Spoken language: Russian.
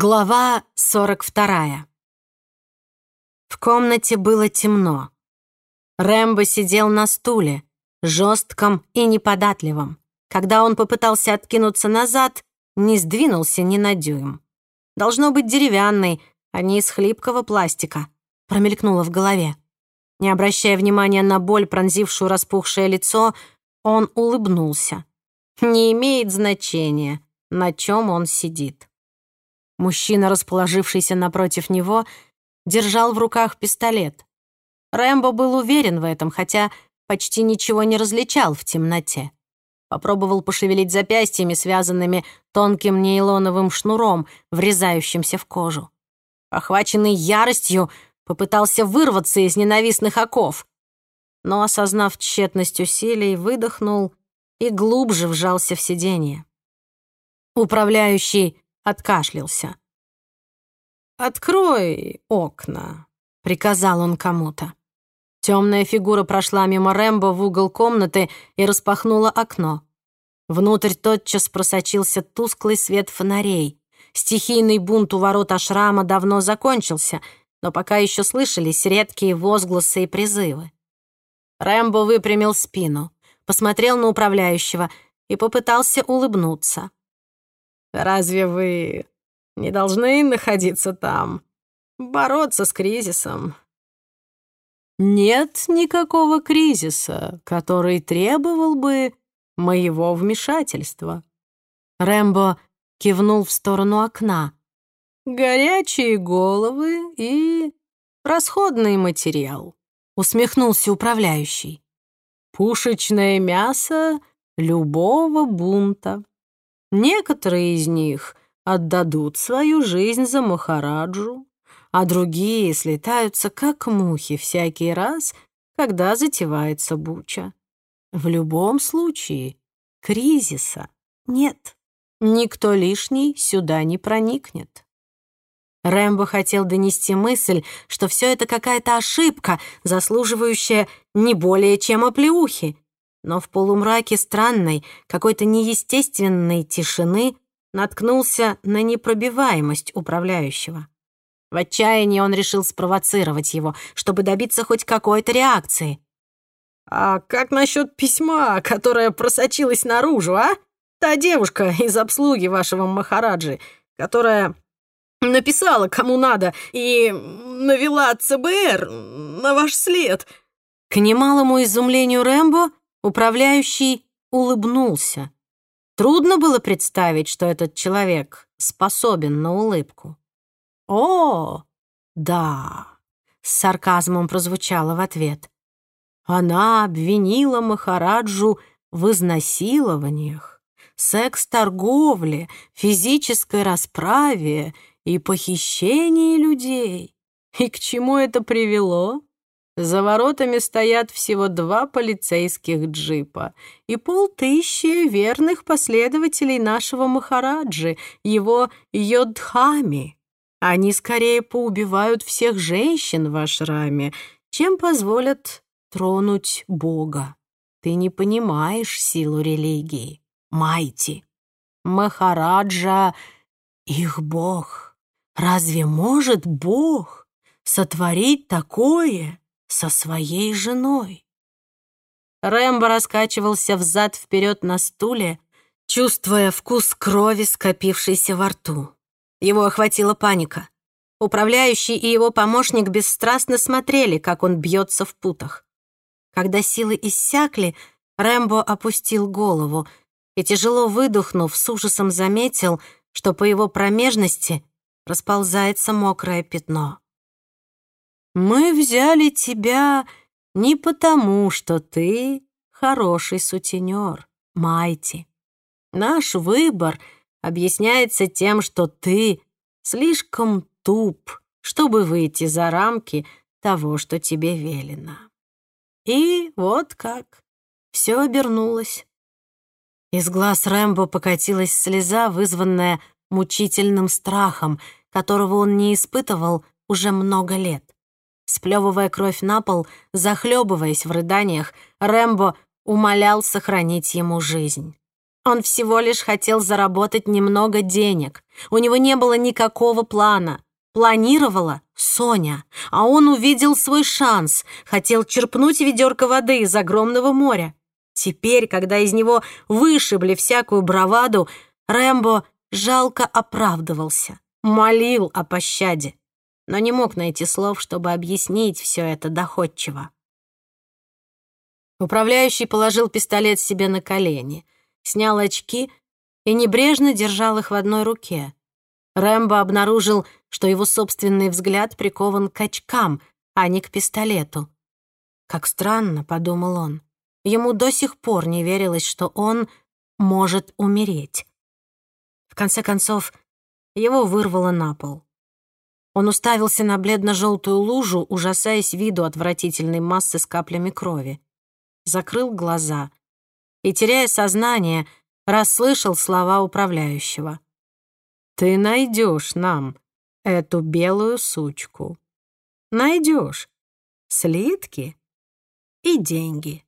Глава 42. В комнате было темно. Рэмбо сидел на стуле, жестком и неподатливом. Когда он попытался откинуться назад, не сдвинулся ни на дюйм. Должно быть деревянный, а не из хлипкого пластика, промелькнуло в голове. Не обращая внимания на боль, пронзившую распухшее лицо, он улыбнулся. Не имеет значения, на чем он сидит. Мужчина, расположившийся напротив него, держал в руках пистолет. Рэмбо был уверен в этом, хотя почти ничего не различал в темноте. Попробовал пошевелить запястьями, связанными тонким нейлоновым шнуром, врезающимся в кожу. Охваченный яростью, попытался вырваться из ненавистных оков, но, осознав тщетность усилий, выдохнул и глубже вжался в сиденье. Управляющий откашлялся. «Открой окна», — приказал он кому-то. Темная фигура прошла мимо Рэмбо в угол комнаты и распахнула окно. Внутрь тотчас просочился тусклый свет фонарей. Стихийный бунт у ворот Ашрама давно закончился, но пока еще слышались редкие возгласы и призывы. Рэмбо выпрямил спину, посмотрел на управляющего и попытался улыбнуться. Разве вы не должны находиться там, бороться с кризисом? Нет никакого кризиса, который требовал бы моего вмешательства. Рэмбо кивнул в сторону окна. Горячие головы и расходный материал, усмехнулся управляющий. Пушечное мясо любого бунта. Некоторые из них отдадут свою жизнь за Махараджу, а другие слетаются как мухи всякий раз, когда затевается буча. В любом случае, кризиса нет. Никто лишний сюда не проникнет. Рэмбо хотел донести мысль, что все это какая-то ошибка, заслуживающая не более чем оплеухи, но в полумраке странной, какой-то неестественной тишины наткнулся на непробиваемость управляющего. В отчаянии он решил спровоцировать его, чтобы добиться хоть какой-то реакции. «А как насчет письма, которое просочилось наружу, а? Та девушка из обслуги вашего Махараджи, которая написала кому надо и навела ЦБР на ваш след». К немалому изумлению Рэмбо Управляющий улыбнулся. Трудно было представить, что этот человек способен на улыбку. «О, да!» — с сарказмом прозвучало в ответ. Она обвинила Махараджу в изнасилованиях, секс-торговле, физической расправе и похищении людей. И к чему это привело? За воротами стоят всего два полицейских джипа и полтыщи верных последователей нашего Махараджи, его Йодхами. Они скорее поубивают всех женщин в ашраме, чем позволят тронуть Бога. Ты не понимаешь силу религии, Майти. Махараджа — их Бог. Разве может Бог сотворить такое? Со своей женой. Рэмбо раскачивался взад-вперед на стуле, чувствуя вкус крови, скопившейся во рту. Его охватила паника. Управляющий и его помощник бесстрастно смотрели, как он бьется в путах. Когда силы иссякли, Рэмбо опустил голову и, тяжело выдохнув, с ужасом заметил, что по его промежности расползается мокрое пятно. Мы взяли тебя не потому, что ты хороший сутенер, Майти. Наш выбор объясняется тем, что ты слишком туп, чтобы выйти за рамки того, что тебе велено. И вот как все обернулось. Из глаз Рэмбо покатилась слеза, вызванная мучительным страхом, которого он не испытывал уже много лет. Сплевывая кровь на пол, захлебываясь в рыданиях, Рэмбо умолял сохранить ему жизнь. Он всего лишь хотел заработать немного денег. У него не было никакого плана. Планировала Соня, а он увидел свой шанс, хотел черпнуть ведерко воды из огромного моря. Теперь, когда из него вышибли всякую браваду, Рэмбо жалко оправдывался, молил о пощаде, но не мог найти слов, чтобы объяснить все это доходчиво. Управляющий положил пистолет себе на колени, снял очки и небрежно держал их в одной руке. Рэмбо обнаружил, что его собственный взгляд прикован к очкам, а не к пистолету. «Как странно», — подумал он. Ему до сих пор не верилось, что он может умереть. В конце концов, его вырвало на пол. Он уставился на бледно-желтую лужу, ужасаясь виду отвратительной массы с каплями крови закрыл глаза и, теряя сознание, расслышал слова управляющего. «Ты найдешь нам эту белую сучку. Найдешь слитки и деньги».